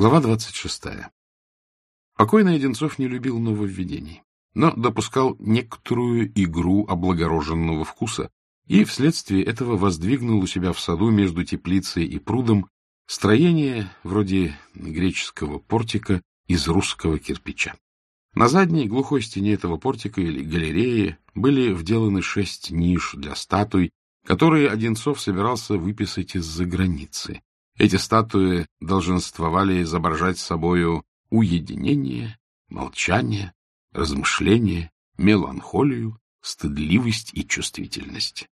Глава двадцать шестая. Покойный Одинцов не любил нововведений, но допускал некоторую игру облагороженного вкуса и вследствие этого воздвигнул у себя в саду между теплицей и прудом строение вроде греческого портика из русского кирпича. На задней глухой стене этого портика или галереи были вделаны шесть ниш для статуй, которые Одинцов собирался выписать из-за границы. Эти статуи долженствовали изображать собою уединение, молчание, размышление, меланхолию, стыдливость и чувствительность.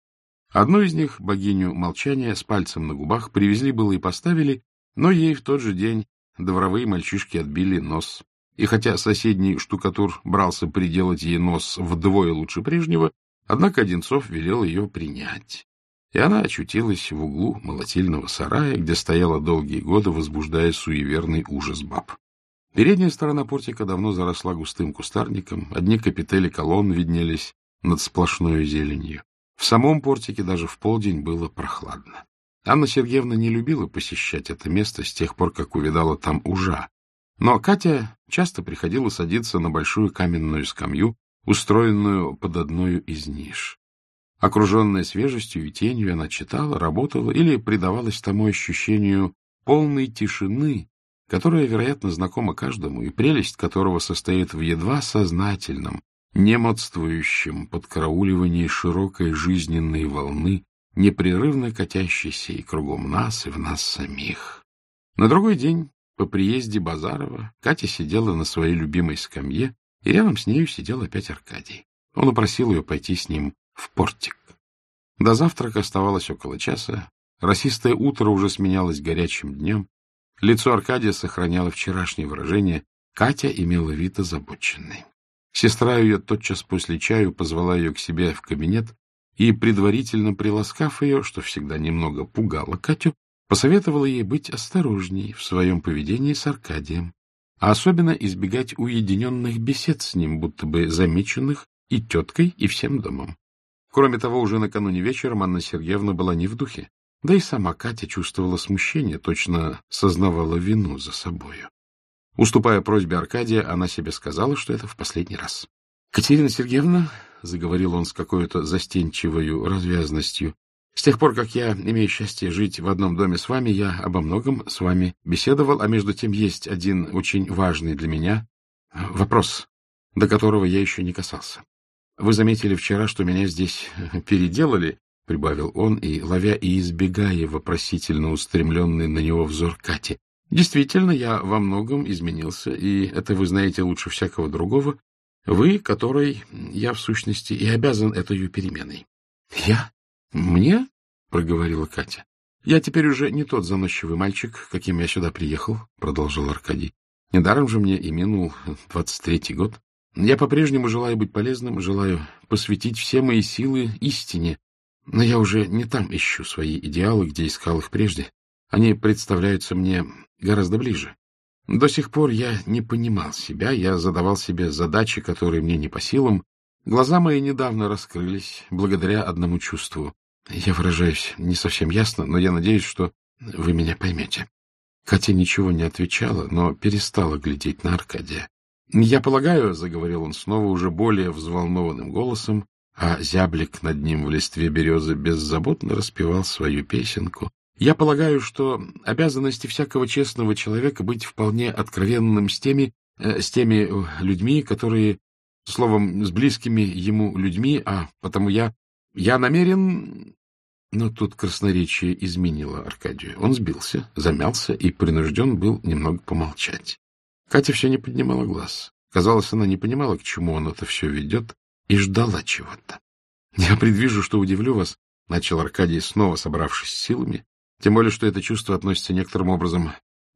Одну из них, богиню молчания, с пальцем на губах привезли было и поставили, но ей в тот же день дворовые мальчишки отбили нос. И хотя соседний штукатур брался приделать ей нос вдвое лучше прежнего, однако Одинцов велел ее принять. И она очутилась в углу молотильного сарая, где стояла долгие годы, возбуждая суеверный ужас баб. Передняя сторона портика давно заросла густым кустарником, одни капители колонн виднелись над сплошной зеленью. В самом портике даже в полдень было прохладно. Анна Сергеевна не любила посещать это место с тех пор, как увидала там ужа. Но Катя часто приходила садиться на большую каменную скамью, устроенную под одной из ниш. Окруженная свежестью и тенью, она читала, работала или предавалась тому ощущению полной тишины, которая, вероятно, знакома каждому, и прелесть которого состоит в едва сознательном, немодствующем подкарауливании широкой жизненной волны, непрерывно катящейся и кругом нас, и в нас самих. На другой день, по приезде Базарова, Катя сидела на своей любимой скамье, и рядом с нею сидел опять Аркадий. Он упросил ее пойти с ним в портик. До завтрака оставалось около часа. Росистое утро уже сменялось горячим днем. Лицо Аркадия сохраняло вчерашнее выражение. Катя имела вид озабоченный. Сестра ее тотчас после чаю позвала ее к себе в кабинет и, предварительно приласкав ее, что всегда немного пугало Катю, посоветовала ей быть осторожней в своем поведении с Аркадием, а особенно избегать уединенных бесед с ним, будто бы замеченных и теткой, и всем домом. Кроме того, уже накануне вечером Анна Сергеевна была не в духе, да и сама Катя чувствовала смущение, точно сознавала вину за собою. Уступая просьбе Аркадия, она себе сказала, что это в последний раз. — Катерина Сергеевна, — заговорил он с какой-то застенчивой развязностью, — с тех пор, как я имею счастье жить в одном доме с вами, я обо многом с вами беседовал, а между тем есть один очень важный для меня вопрос, до которого я еще не касался. Вы заметили вчера, что меня здесь переделали, — прибавил он, и, ловя и избегая вопросительно устремленный на него взор Кати. — Действительно, я во многом изменился, и это вы знаете лучше всякого другого. Вы, которой я, в сущности, и обязан этой переменой. — Я? Мне? — проговорила Катя. — Я теперь уже не тот заносчивый мальчик, каким я сюда приехал, — продолжал Аркадий. Недаром же мне и минул двадцать третий год. Я по-прежнему желаю быть полезным, желаю посвятить все мои силы истине, но я уже не там ищу свои идеалы, где искал их прежде. Они представляются мне гораздо ближе. До сих пор я не понимал себя, я задавал себе задачи, которые мне не по силам. Глаза мои недавно раскрылись благодаря одному чувству. Я выражаюсь не совсем ясно, но я надеюсь, что вы меня поймете. Катя ничего не отвечала, но перестала глядеть на Аркадия. — Я полагаю, — заговорил он снова уже более взволнованным голосом, а зяблик над ним в листве березы беззаботно распевал свою песенку. — Я полагаю, что обязанности всякого честного человека быть вполне откровенным с теми, э, с теми людьми, которые, словом, с близкими ему людьми, а потому я... Я намерен... Но тут красноречие изменило Аркадию. Он сбился, замялся и принужден был немного помолчать. Катя все не поднимала глаз. Казалось, она не понимала, к чему он это все ведет, и ждала чего-то. — Я предвижу, что удивлю вас, — начал Аркадий, снова собравшись силами, тем более, что это чувство относится некоторым образом,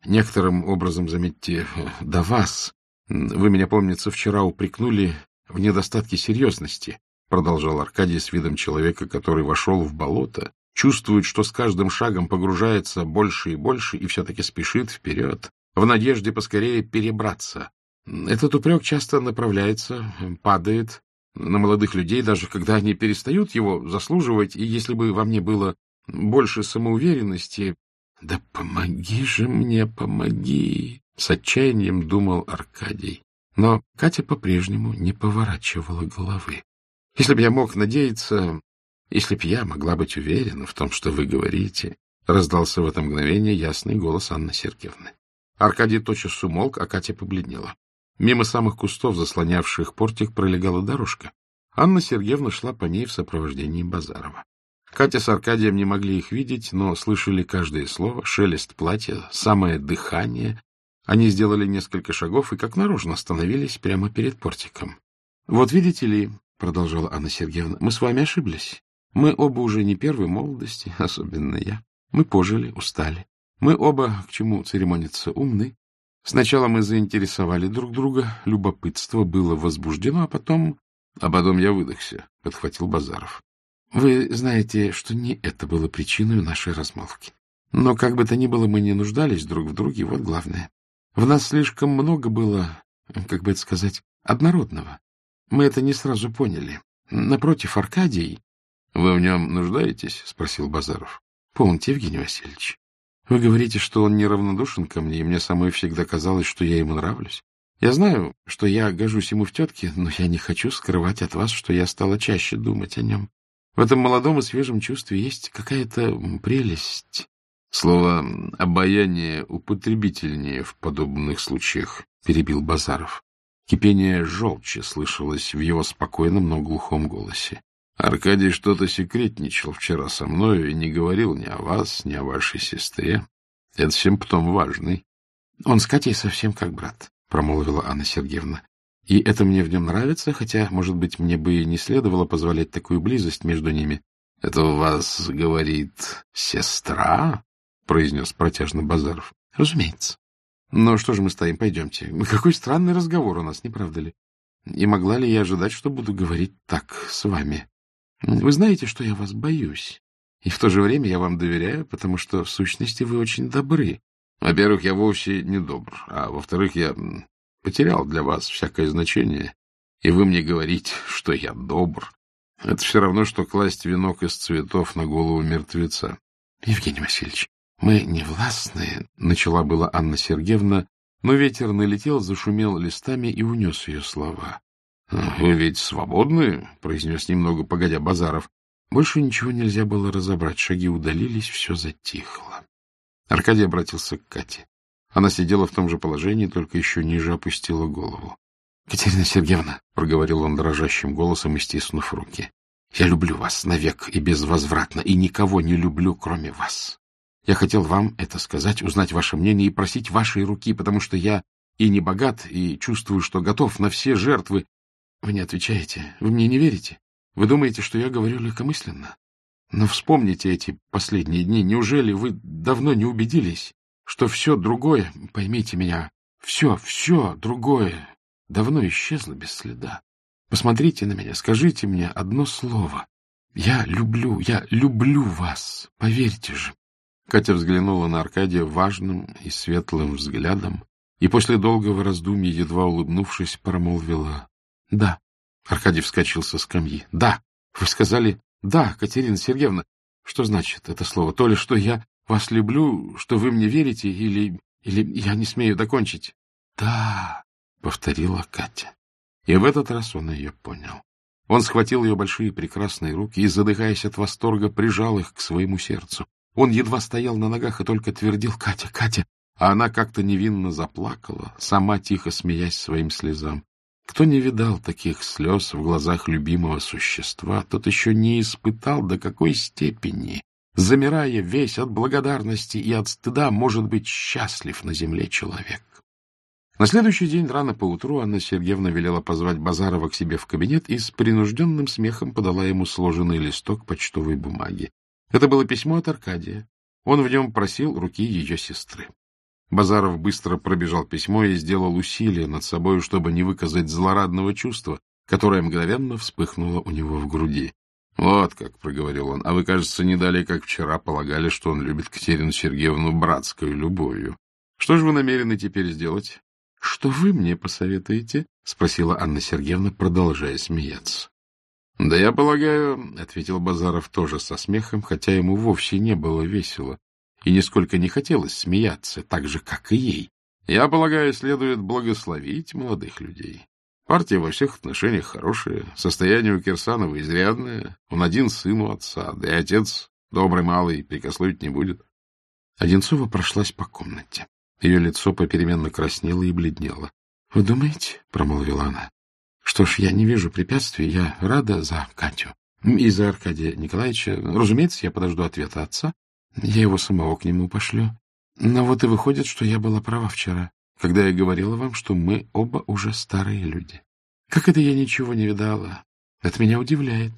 некоторым образом, заметьте, до вас. Вы меня, помнится, вчера упрекнули в недостатке серьезности, — продолжал Аркадий с видом человека, который вошел в болото, чувствует, что с каждым шагом погружается больше и больше и все-таки спешит вперед, в надежде поскорее перебраться. Этот упрек часто направляется, падает на молодых людей, даже когда они перестают его заслуживать, и если бы во мне было больше самоуверенности... — Да помоги же мне, помоги! С отчаянием думал Аркадий. Но Катя по-прежнему не поворачивала головы. Если б я мог надеяться, если б я могла быть уверена в том, что вы говорите, раздался в это мгновение ясный голос Анны Сергеевны. Аркадий тотчас умолк, а Катя побледнела. Мимо самых кустов, заслонявших портик, пролегала дорожка. Анна Сергеевна шла по ней в сопровождении Базарова. Катя с Аркадием не могли их видеть, но слышали каждое слово, шелест платья, самое дыхание. Они сделали несколько шагов и, как наружно, остановились прямо перед портиком. — Вот видите ли, — продолжала Анна Сергеевна, — мы с вами ошиблись. Мы оба уже не первой молодости, особенно я. Мы пожили, устали. Мы оба, к чему церемониться, умны. Сначала мы заинтересовали друг друга, любопытство было возбуждено, а потом... — А потом я выдохся, — подхватил Базаров. Вы знаете, что не это было причиной нашей размолвки. Но как бы то ни было, мы не нуждались друг в друге, вот главное. В нас слишком много было, как бы это сказать, однородного. Мы это не сразу поняли. Напротив, Аркадий... — Вы в нем нуждаетесь? — спросил Базаров. — Помните, Евгений Васильевич, вы говорите, что он неравнодушен ко мне, и мне самой всегда казалось, что я ему нравлюсь. Я знаю, что я гожусь ему в тетке, но я не хочу скрывать от вас, что я стала чаще думать о нем. В этом молодом и свежем чувстве есть какая-то прелесть. Слово «обаяние» употребительнее в подобных случаях, — перебил Базаров. Кипение желчи слышалось в его спокойном, но глухом голосе. Аркадий что-то секретничал вчера со мною и не говорил ни о вас, ни о вашей сестре. Это симптом важный. — Он с Катей совсем как брат, — промолвила Анна Сергеевна. И это мне в нем нравится, хотя, может быть, мне бы и не следовало позволять такую близость между ними. — Это у вас, говорит, сестра? — произнес протяжно Базаров. — Разумеется. Но что же мы стоим? Пойдемте. Какой странный разговор у нас, не правда ли? И могла ли я ожидать, что буду говорить так с вами? Вы знаете, что я вас боюсь. И в то же время я вам доверяю, потому что, в сущности, вы очень добры. Во-первых, я вовсе не добр, а во-вторых, я потерял для вас всякое значение, и вы мне говорите, что я добр. Это все равно, что класть венок из цветов на голову мертвеца. — Евгений Васильевич, мы не властные, — начала была Анна Сергеевна, но ветер налетел, зашумел листами и унес ее слова. — Вы ведь свободны, — произнес немного погодя Базаров. Больше ничего нельзя было разобрать, шаги удалились, все затихло. Аркадий обратился к Кате. Она сидела в том же положении, только еще ниже опустила голову. — Катерина Сергеевна, — проговорил он дрожащим голосом и стиснув руки, — я люблю вас навек и безвозвратно, и никого не люблю, кроме вас. Я хотел вам это сказать, узнать ваше мнение и просить вашей руки, потому что я и не богат, и чувствую, что готов на все жертвы. Вы не отвечаете, вы мне не верите. Вы думаете, что я говорю легкомысленно? Но вспомните эти последние дни. Неужели вы давно не убедились, что все другое, поймите меня, все, все другое давно исчезло без следа. Посмотрите на меня, скажите мне одно слово. Я люблю, я люблю вас, поверьте же. Катя взглянула на Аркадия важным и светлым взглядом и после долгого раздумья, едва улыбнувшись, промолвила «Да». Аркадий вскочил со скамьи. «Да, вы сказали «да», Катерина Сергеевна». Что значит это слово? То ли, что я вас люблю, что вы мне верите, или... или я не смею докончить? — Да, — повторила Катя. И в этот раз он ее понял. Он схватил ее большие прекрасные руки и, задыхаясь от восторга, прижал их к своему сердцу. Он едва стоял на ногах и только твердил «Катя, Катя!» А она как-то невинно заплакала, сама тихо смеясь своим слезам. Кто не видал таких слез в глазах любимого существа, тот еще не испытал до какой степени замирая весь от благодарности и от стыда, может быть счастлив на земле человек. На следующий день рано поутру Анна Сергеевна велела позвать Базарова к себе в кабинет и с принужденным смехом подала ему сложенный листок почтовой бумаги. Это было письмо от Аркадия. Он в нем просил руки ее сестры. Базаров быстро пробежал письмо и сделал усилие над собой, чтобы не выказать злорадного чувства, которое мгновенно вспыхнуло у него в груди. — Вот как, — проговорил он, — а вы, кажется, не далее, как вчера, полагали, что он любит Катерину Сергеевну братской любовью. Что же вы намерены теперь сделать? — Что вы мне посоветуете? — спросила Анна Сергеевна, продолжая смеяться. — Да я полагаю, — ответил Базаров тоже со смехом, хотя ему вовсе не было весело, и нисколько не хотелось смеяться, так же, как и ей. Я полагаю, следует благословить молодых людей. Партия во всех отношениях хорошая, состояние у Кирсанова изрядное, он один сын у отца, да и отец добрый малый, прикословить не будет. Одинцова прошлась по комнате. Ее лицо попеременно краснело и бледнело. — Вы думаете? — промолвила она. — Что ж, я не вижу препятствий, я рада за Катю. И за Аркадия Николаевича. Разумеется, я подожду ответа отца. Я его самого к нему пошлю. Но вот и выходит, что я была права вчера, когда я говорила вам, что мы оба уже старые люди. Как это я ничего не видала? Это меня удивляет.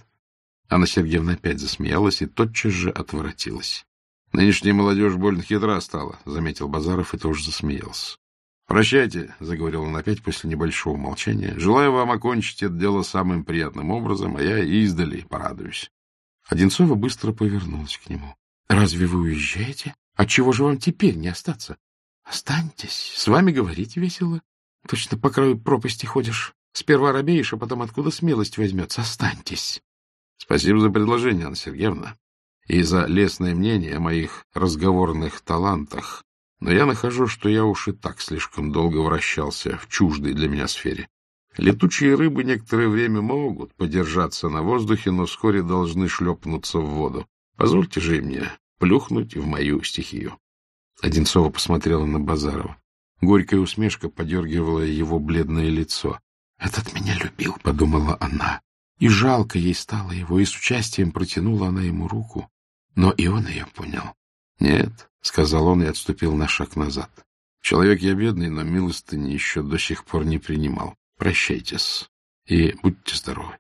Анна Сергеевна опять засмеялась и тотчас же отворотилась. — Нынешняя молодежь больно хитра стала, — заметил Базаров и тоже засмеялся. — Прощайте, — заговорил он опять после небольшого молчания. — Желаю вам окончить это дело самым приятным образом, а я издали порадуюсь. Одинцова быстро повернулась к нему. — Разве вы уезжаете? Отчего же вам теперь не остаться? Останьтесь, с вами говорить весело. Точно по краю пропасти ходишь. Сперва робеешь, а потом откуда смелость возьмется. Останьтесь. Спасибо за предложение, Анна Сергеевна, и за лестное мнение о моих разговорных талантах. Но я нахожу, что я уж и так слишком долго вращался в чуждой для меня сфере. Летучие рыбы некоторое время могут подержаться на воздухе, но вскоре должны шлепнуться в воду. Позвольте же мне плюхнуть в мою стихию. Одинцова посмотрела на Базарова. Горькая усмешка подергивала его бледное лицо. «Этот меня любил», — подумала она. И жалко ей стало его, и с участием протянула она ему руку. Но и он ее понял. «Нет», — сказал он и отступил на шаг назад. «Человек я бедный, но милостыни еще до сих пор не принимал. Прощайтесь и будьте здоровы.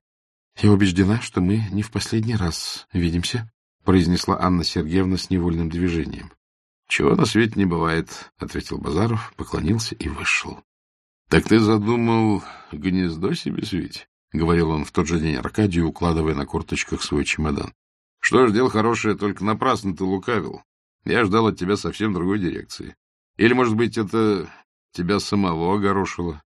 Я убеждена, что мы не в последний раз видимся», — произнесла Анна Сергеевна с невольным движением. — Чего на свете не бывает, — ответил Базаров, поклонился и вышел. — Так ты задумал гнездо себе свить? — говорил он в тот же день Аркадию, укладывая на курточках свой чемодан. — Что ж, дело хорошее, только напрасно ты лукавил. Я ждал от тебя совсем другой дирекции. Или, может быть, это тебя самого огорошило?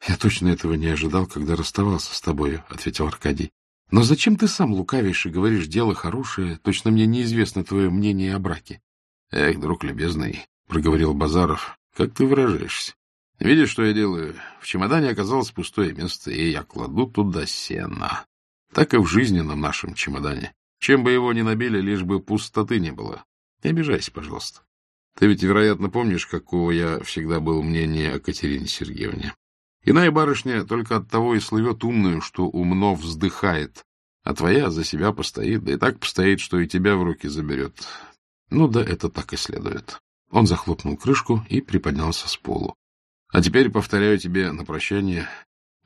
— Я точно этого не ожидал, когда расставался с тобою, — ответил Аркадий. — Но зачем ты сам лукавишь и говоришь дело хорошее? Точно мне неизвестно твое мнение о браке. — Эх, друг любезный, — проговорил Базаров, — как ты выражаешься? Видишь, что я делаю? В чемодане оказалось пустое место, и я кладу туда сено. Так и в жизненном нашем чемодане. Чем бы его ни набили, лишь бы пустоты не было. Не обижайся, пожалуйста. Ты ведь, вероятно, помнишь, какого я всегда был мнения о Катерине Сергеевне. Иная барышня только от того и слывет умную, что умно вздыхает, а твоя за себя постоит, да и так постоит, что и тебя в руки заберет. Ну да, это так и следует. Он захлопнул крышку и приподнялся с полу. А теперь повторяю тебе на прощание,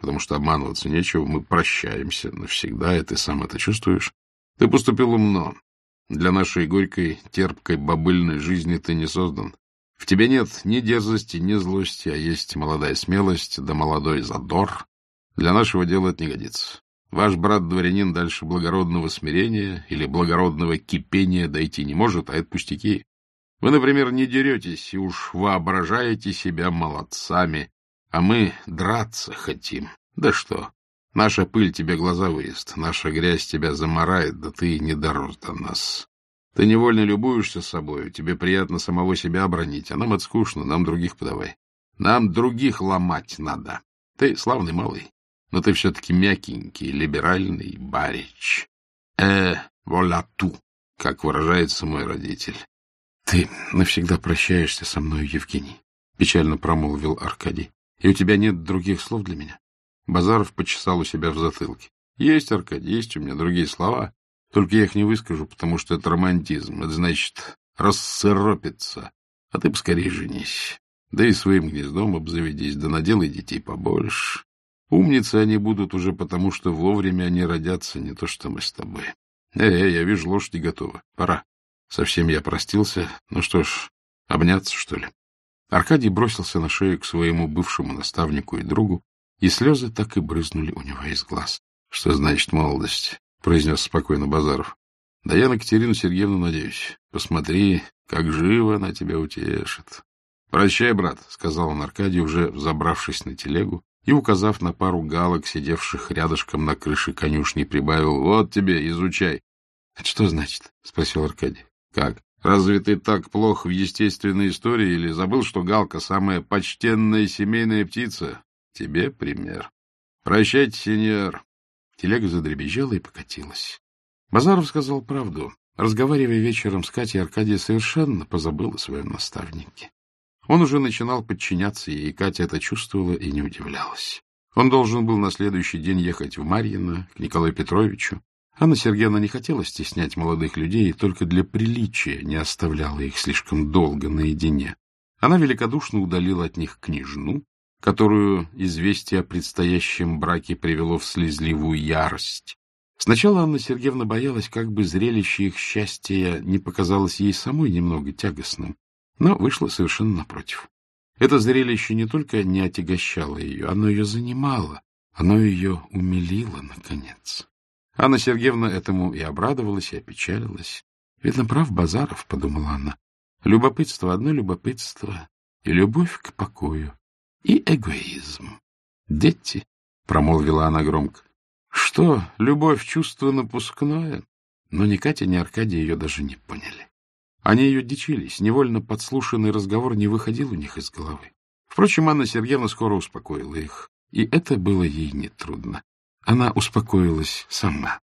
потому что обманываться нечего, мы прощаемся навсегда, и ты сам это чувствуешь. Ты поступил умно. Для нашей горькой, терпкой, бобыльной жизни ты не создан. В тебе нет ни дерзости, ни злости, а есть молодая смелость да молодой задор. Для нашего дела это не годится. Ваш брат-дворянин дальше благородного смирения или благородного кипения дойти не может, а это пустяки. Вы, например, не деретесь и уж воображаете себя молодцами, а мы драться хотим. Да что, наша пыль тебе глаза выест, наша грязь тебя заморает, да ты не дорос до нас. Ты невольно любуешься собою, тебе приятно самого себя обронить, а нам это скучно, нам других подавай. Нам других ломать надо. Ты славный малый, но ты все-таки мягенький, либеральный барич. Э, воля ту, как выражается мой родитель. — Ты навсегда прощаешься со мной, Евгений, — печально промолвил Аркадий. — И у тебя нет других слов для меня? Базаров почесал у себя в затылке. — Есть, Аркадий, есть у меня другие слова, только я их не выскажу, потому что это романтизм, это значит рассыропиться. А ты поскорее женись, да и своим гнездом обзаведись, да наделай детей побольше. Умницы они будут уже потому, что вовремя они родятся, не то что мы с тобой. Э, э я вижу, лошади готовы. Пора. Совсем я простился. Ну что ж, обняться, что ли? Аркадий бросился на шею к своему бывшему наставнику и другу, и слезы так и брызнули у него из глаз. — Что значит молодость? — произнес спокойно Базаров. — Да я на Катерину Сергеевну надеюсь. Посмотри, как живо она тебя утешит. — Прощай, брат, — сказал он Аркадий, уже взобравшись на телегу и, указав на пару галок, сидевших рядышком на крыше конюшни, прибавил «Вот тебе, изучай». — Это что значит? — спросил Аркадий. — Как? Разве ты так плох в естественной истории или забыл, что галка — самая почтенная семейная птица? Тебе пример. Прощайте, сеньор. Телега задребезжала и покатилась. Базаров сказал правду. Разговаривая вечером с Катей, Аркадий совершенно позабыл о своем наставнике. Он уже начинал подчиняться ей, и Катя это чувствовала и не удивлялась. Он должен был на следующий день ехать в Марьино к Николаю Петровичу, Анна Сергеевна не хотела стеснять молодых людей и только для приличия не оставляла их слишком долго наедине. Она великодушно удалила от них княжну, которую известие о предстоящем браке привело в слезливую ярость. Сначала Анна Сергеевна боялась, как бы зрелище их счастья не показалось ей самой немного тягостным, но вышло совершенно напротив. Это зрелище не только не отягощало ее, оно ее занимало, оно ее умилило, наконец. Анна Сергеевна этому и обрадовалась, и опечалилась. Видно, прав Базаров, — подумала она. Любопытство, одно любопытство, и любовь к покою, и эгоизм. Дети, — промолвила она громко. Что, любовь — чувство напускное? Но ни Катя, ни Аркадий ее даже не поняли. Они ее дичились, невольно подслушанный разговор не выходил у них из головы. Впрочем, Анна Сергеевна скоро успокоила их, и это было ей нетрудно. Она успокоилась сама.